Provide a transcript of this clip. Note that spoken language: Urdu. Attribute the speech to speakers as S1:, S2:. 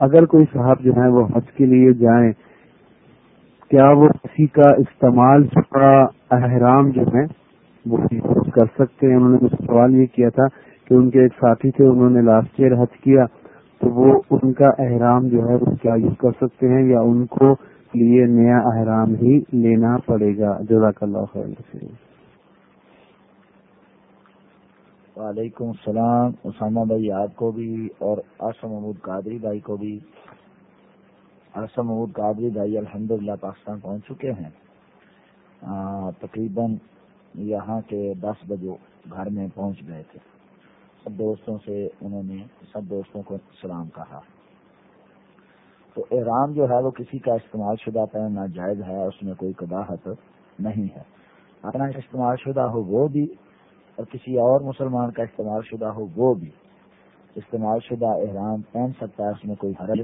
S1: اگر کوئی صاحب جو ہے وہ حج کے لیے جائیں، کیا وہ کسی کا استعمال شدہ احرام جو ہے وہ کر سکتے ہیں؟ انہوں نے مجھے سوال یہ کیا تھا کہ ان کے ایک ساتھی تھے، انہوں نے لاسٹ ایئر حج کیا، تو وہ ان کا احرام جو ہے وہ کیا یوز کر سکتے ہیں یا ان کو لیے نیا احرام ہی لینا پڑے گا؟ جزاک اللہ خیر.
S2: وعلیکم السلام، اسامہ بھائی آپ کو بھی اور آسم محمود قادری بھائی کو بھی۔ آسم محمود قادری بھائی الحمدللہ پاکستان پہنچ چکے ہیں۔ تقریباً یہاں کے دس بجے گھر میں پہنچ گئے تھے۔ سب دوستوں سے انہوں نے سب دوستوں کو سلام کہا۔ تو احرام جو ہے وہ کسی کا استعمال شدہ پہننا جائز ہے، اس میں کوئی قباحت نہیں ہے۔ اپنا استعمال شدہ ہو وہ بھی اور کسی اور مسلمان کا استعمال شدہ ہو وہ بھی، استعمال شدہ احرام پہن سکتا ہے، اس میں کوئی حرج